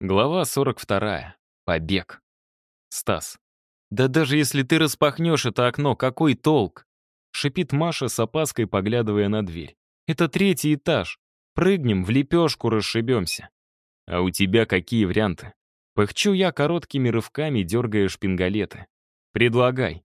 Глава 42. Побег. Стас. «Да даже если ты распахнешь это окно, какой толк?» Шипит Маша с опаской, поглядывая на дверь. «Это третий этаж. Прыгнем, в лепешку расшибемся». «А у тебя какие варианты?» Пыхчу я короткими рывками, дергая шпингалеты. «Предлагай».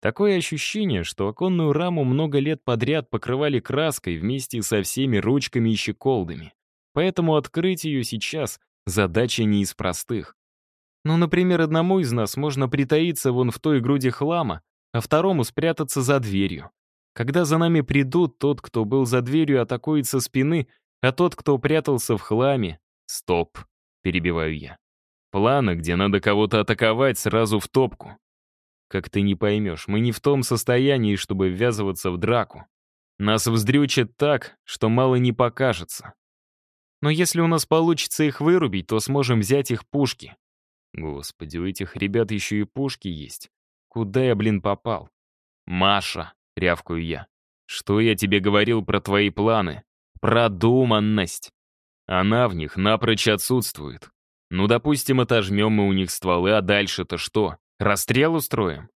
Такое ощущение, что оконную раму много лет подряд покрывали краской вместе со всеми ручками и щеколдами. Поэтому открыть ее сейчас Задача не из простых. Ну, например, одному из нас можно притаиться вон в той груди хлама, а второму спрятаться за дверью. Когда за нами придут, тот, кто был за дверью, атакует со спины, а тот, кто прятался в хламе... Стоп, перебиваю я. Планы, где надо кого-то атаковать, сразу в топку. Как ты не поймешь, мы не в том состоянии, чтобы ввязываться в драку. Нас вздрючат так, что мало не покажется. Но если у нас получится их вырубить, то сможем взять их пушки. Господи, у этих ребят еще и пушки есть. Куда я, блин, попал? Маша, рявкаю я. Что я тебе говорил про твои планы? Продуманность. Она в них напрочь отсутствует. Ну, допустим, отожмем мы у них стволы, а дальше-то что? Расстрел устроим?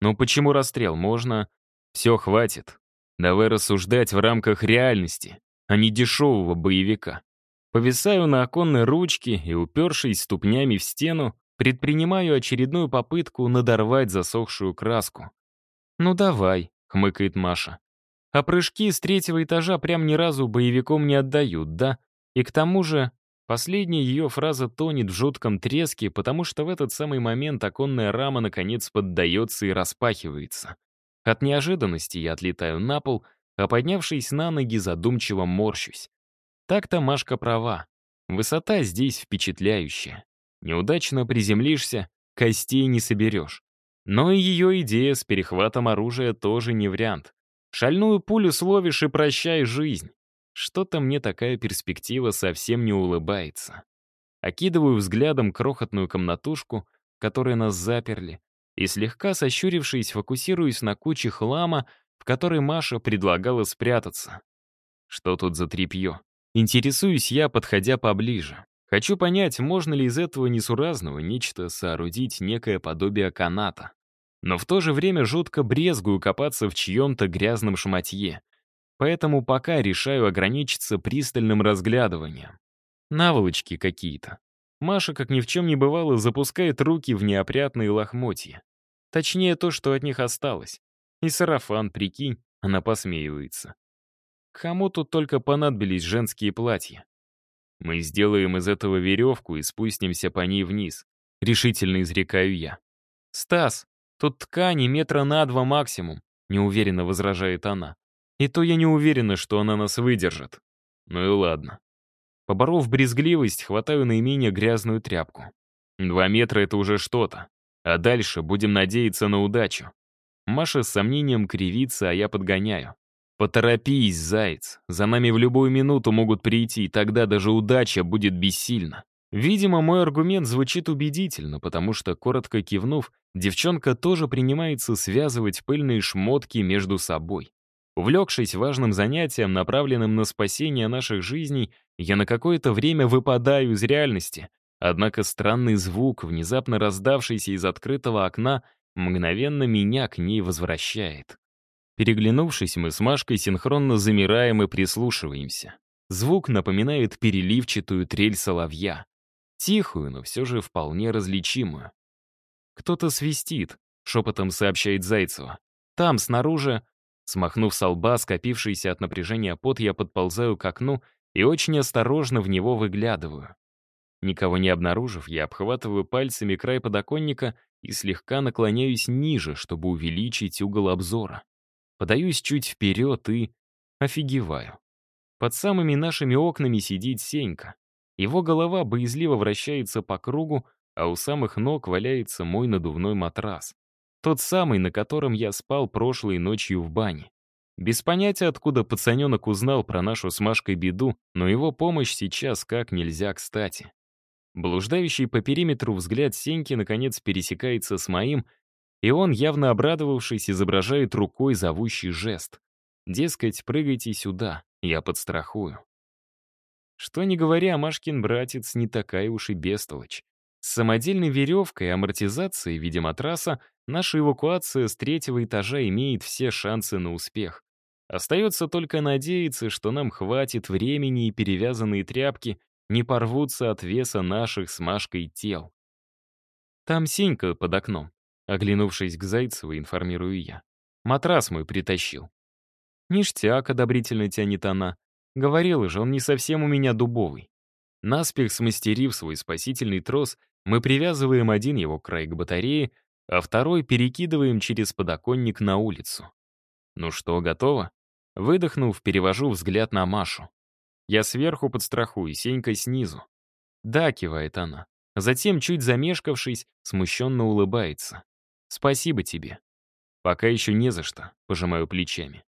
Ну, почему расстрел? Можно... Все, хватит. Давай рассуждать в рамках реальности, а не дешевого боевика. Повисаю на оконной ручке и, упершись ступнями в стену, предпринимаю очередную попытку надорвать засохшую краску. «Ну давай», — хмыкает Маша. «А прыжки с третьего этажа прям ни разу боевиком не отдают, да? И к тому же...» Последняя ее фраза тонет в жутком треске, потому что в этот самый момент оконная рама наконец поддается и распахивается. От неожиданности я отлетаю на пол, а поднявшись на ноги, задумчиво морщусь. Так-то Машка права. Высота здесь впечатляющая. Неудачно приземлишься, костей не соберешь. Но и ее идея с перехватом оружия тоже не вариант. Шальную пулю словишь и прощай жизнь. Что-то мне такая перспектива совсем не улыбается. Окидываю взглядом крохотную комнатушку, в которой нас заперли, и слегка сощурившись, фокусируюсь на куче хлама, в которой Маша предлагала спрятаться. Что тут за тряпье? Интересуюсь я, подходя поближе. Хочу понять, можно ли из этого несуразного нечто соорудить некое подобие каната. Но в то же время жутко брезгую копаться в чьем-то грязном шматье. Поэтому пока решаю ограничиться пристальным разглядыванием. Наволочки какие-то. Маша, как ни в чем не бывало, запускает руки в неопрятные лохмотья. Точнее, то, что от них осталось. И сарафан, прикинь, она посмеивается. Кому тут только понадобились женские платья? Мы сделаем из этого веревку и спустимся по ней вниз. Решительно изрекаю я. «Стас, тут ткани метра на два максимум», — неуверенно возражает она. «И то я не уверена, что она нас выдержит». Ну и ладно. Поборов брезгливость, хватаю наименее грязную тряпку. Два метра — это уже что-то. А дальше будем надеяться на удачу. Маша с сомнением кривится, а я подгоняю. «Поторопись, заяц. За нами в любую минуту могут прийти, и тогда даже удача будет бессильна». Видимо, мой аргумент звучит убедительно, потому что, коротко кивнув, девчонка тоже принимается связывать пыльные шмотки между собой. Увлекшись важным занятием, направленным на спасение наших жизней, я на какое-то время выпадаю из реальности. Однако странный звук, внезапно раздавшийся из открытого окна, мгновенно меня к ней возвращает. Переглянувшись, мы с Машкой синхронно замираем и прислушиваемся. Звук напоминает переливчатую трель соловья. Тихую, но все же вполне различимую. «Кто-то свистит», — шепотом сообщает Зайцева. «Там, снаружи...» Смахнув со лба, скопившийся от напряжения пот, я подползаю к окну и очень осторожно в него выглядываю. Никого не обнаружив, я обхватываю пальцами край подоконника и слегка наклоняюсь ниже, чтобы увеличить угол обзора. Подаюсь чуть вперед и... офигеваю. Под самыми нашими окнами сидит Сенька. Его голова боязливо вращается по кругу, а у самых ног валяется мой надувной матрас. Тот самый, на котором я спал прошлой ночью в бане. Без понятия, откуда пацаненок узнал про нашу с Машкой беду, но его помощь сейчас как нельзя кстати. Блуждающий по периметру взгляд Сеньки наконец пересекается с моим, и он, явно обрадовавшись, изображает рукой зовущий жест. Дескать, прыгайте сюда, я подстрахую. Что ни говоря, Машкин братец не такая уж и бестолочь. С самодельной веревкой и амортизацией в виде матраса наша эвакуация с третьего этажа имеет все шансы на успех. Остается только надеяться, что нам хватит времени и перевязанные тряпки не порвутся от веса наших с Машкой тел. Там Сенька под окном. Оглянувшись к Зайцеву, информирую я. Матрас мой притащил. Ништяк одобрительно тянет она. Говорила же, он не совсем у меня дубовый. Наспех смастерив свой спасительный трос, мы привязываем один его край к батарее, а второй перекидываем через подоконник на улицу. Ну что, готово? Выдохнув, перевожу взгляд на Машу. Я сверху подстрахую, Сенька снизу. Да, кивает она. Затем, чуть замешкавшись, смущенно улыбается. Спасибо тебе. Пока еще не за что, пожимаю плечами.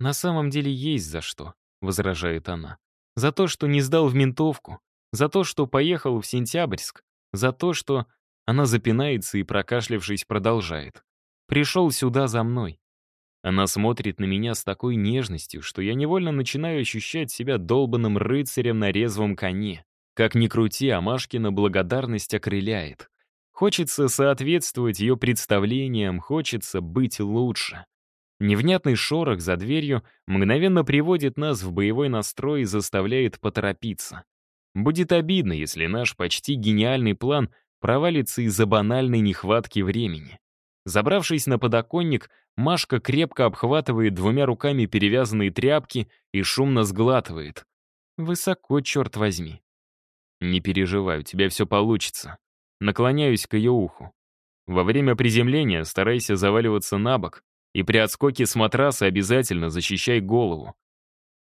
На самом деле есть за что, возражает она. За то, что не сдал в ментовку, за то, что поехал в Сентябрьск, за то, что... Она запинается и, прокашлявшись, продолжает. Пришел сюда за мной. Она смотрит на меня с такой нежностью, что я невольно начинаю ощущать себя долбанным рыцарем на резвом коне. Как ни крути, Амашкина благодарность окрыляет. Хочется соответствовать ее представлениям, хочется быть лучше. Невнятный шорох за дверью мгновенно приводит нас в боевой настрой и заставляет поторопиться. Будет обидно, если наш почти гениальный план провалится из-за банальной нехватки времени. Забравшись на подоконник, Машка крепко обхватывает двумя руками перевязанные тряпки и шумно сглатывает. Высоко, черт возьми. Не переживай, у тебя все получится. Наклоняюсь к ее уху. Во время приземления старайся заваливаться на бок, и при отскоке с матраса обязательно защищай голову.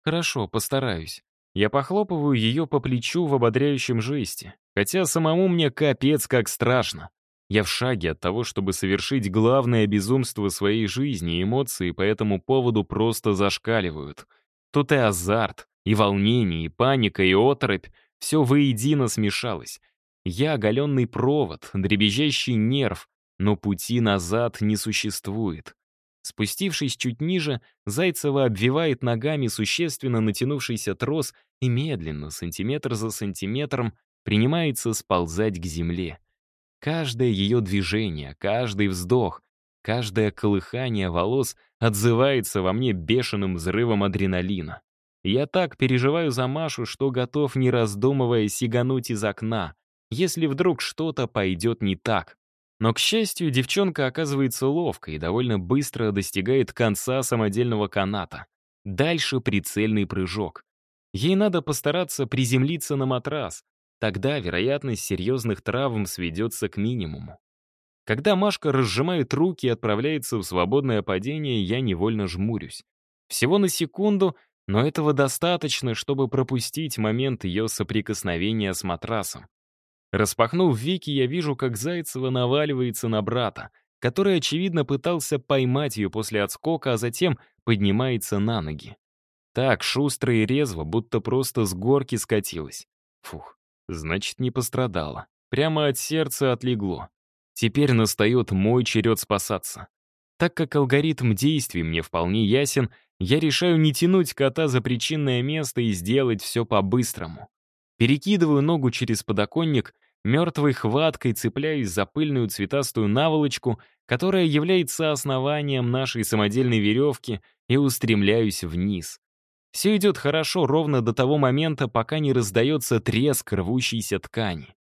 Хорошо, постараюсь. Я похлопываю ее по плечу в ободряющем жесте, хотя самому мне капец как страшно. Я в шаге от того, чтобы совершить главное безумство своей жизни, эмоции по этому поводу просто зашкаливают. Тут и азарт, и волнение, и паника, и оторопь — все воедино смешалось. Я — оголенный провод, дребезжащий нерв, но пути назад не существует. Спустившись чуть ниже, Зайцева обвивает ногами существенно натянувшийся трос и медленно, сантиметр за сантиметром, принимается сползать к земле. Каждое ее движение, каждый вздох, каждое колыхание волос отзывается во мне бешеным взрывом адреналина. Я так переживаю за Машу, что готов, не раздумывая, сигануть из окна, если вдруг что-то пойдет не так. Но, к счастью, девчонка оказывается ловкой и довольно быстро достигает конца самодельного каната. Дальше прицельный прыжок. Ей надо постараться приземлиться на матрас. Тогда вероятность серьезных травм сведется к минимуму. Когда Машка разжимает руки и отправляется в свободное падение, я невольно жмурюсь. Всего на секунду, но этого достаточно, чтобы пропустить момент ее соприкосновения с матрасом. Распахнув веки, я вижу, как Зайцева наваливается на брата, который, очевидно, пытался поймать ее после отскока, а затем поднимается на ноги. Так шустро и резво, будто просто с горки скатилась. Фух, значит, не пострадала. Прямо от сердца отлегло. Теперь настает мой черед спасаться. Так как алгоритм действий мне вполне ясен, я решаю не тянуть кота за причинное место и сделать все по-быстрому. Перекидываю ногу через подоконник, мертвой хваткой цепляюсь за пыльную цветастую наволочку, которая является основанием нашей самодельной веревки, и устремляюсь вниз. Все идет хорошо ровно до того момента, пока не раздается треск рвущейся ткани.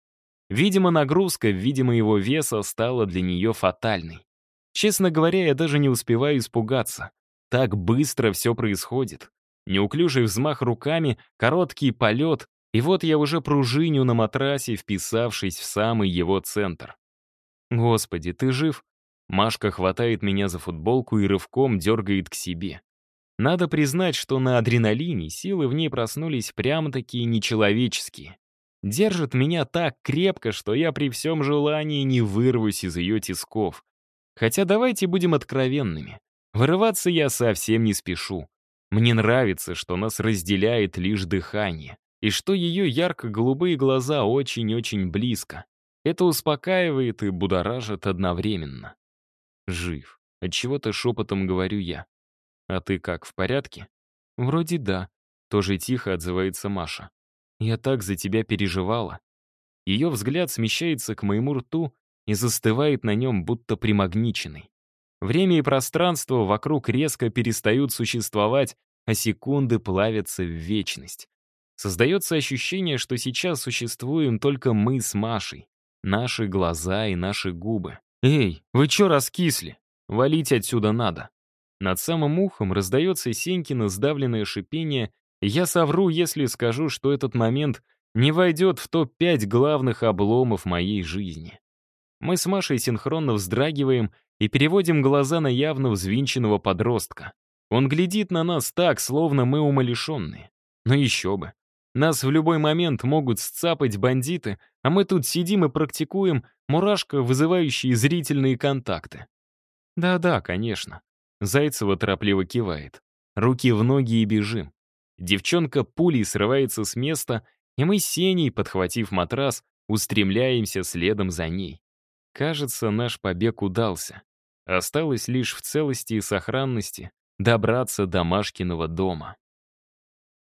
Видимо, нагрузка в виде моего веса стала для нее фатальной. Честно говоря, я даже не успеваю испугаться. Так быстро все происходит. Неуклюжий взмах руками, короткий полет, и вот я уже пружиню на матрасе, вписавшись в самый его центр. «Господи, ты жив?» Машка хватает меня за футболку и рывком дергает к себе. Надо признать, что на адреналине силы в ней проснулись прямо-таки нечеловеческие. Держит меня так крепко, что я при всем желании не вырвусь из ее тисков. Хотя давайте будем откровенными. Вырываться я совсем не спешу. Мне нравится, что нас разделяет лишь дыхание и что ее ярко-голубые глаза очень-очень близко. Это успокаивает и будоражит одновременно. Жив. Отчего-то шепотом говорю я. А ты как, в порядке? Вроде да. Тоже тихо отзывается Маша. Я так за тебя переживала». Ее взгляд смещается к моему рту и застывает на нем, будто примагниченный. Время и пространство вокруг резко перестают существовать, а секунды плавятся в вечность. Создается ощущение, что сейчас существуем только мы с Машей, наши глаза и наши губы. «Эй, вы чё раскисли? Валить отсюда надо!» Над самым ухом раздается Сенькино сдавленное шипение, я совру, если скажу, что этот момент не войдет в топ-5 главных обломов моей жизни. Мы с Машей синхронно вздрагиваем и переводим глаза на явно взвинченного подростка. Он глядит на нас так, словно мы умалишенные. Но еще бы. Нас в любой момент могут сцапать бандиты, а мы тут сидим и практикуем мурашка, вызывающие зрительные контакты. Да-да, конечно. Зайцева торопливо кивает. Руки в ноги и бежим. Девчонка пулей срывается с места, и мы с Сеней, подхватив матрас, устремляемся следом за ней. Кажется, наш побег удался. Осталось лишь в целости и сохранности добраться до Машкиного дома.